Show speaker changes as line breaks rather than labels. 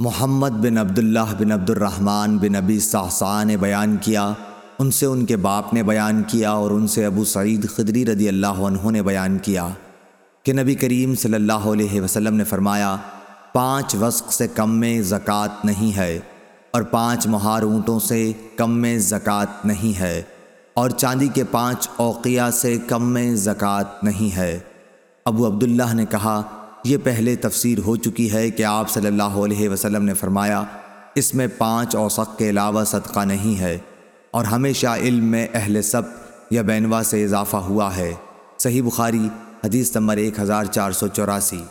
محمد بن عبداللہ بن عبد الرحمن بن ابی صحصا نے بیان کیا، ان سے ان کے باپ نے بیان کیا اور ان سے ابو سعید خدری رضی اللہ عنہ نے بیان کیا کہ نبی کریم صلی اللہ علیہ وسلم نے فرمایا، پانچ وسق سے کم میں زکوٰۃ نہیں ہے اور پانچ مہار اونٹوں سے کم میں زکوٰۃ نہیں ہے اور چاندی کے پانچ اوقیہ سے کم میں زکوٰۃ نہیں ہے۔ ابو عبداللہ نے کہا یہ پہلے تفسیر ہو چکی ہے کہ آپ صلی اللہ علیہ وسلم نے فرمایا، اس میں پانچ اوسق کے علاوہ صدقہ نہیں ہے اور ہمیشہ علم میں اہل سب یا بینوا سے اضافہ ہوا ہے۔ صحیح بخاری، حدیث نمبر ایک ہزار چار سو چوراسی۔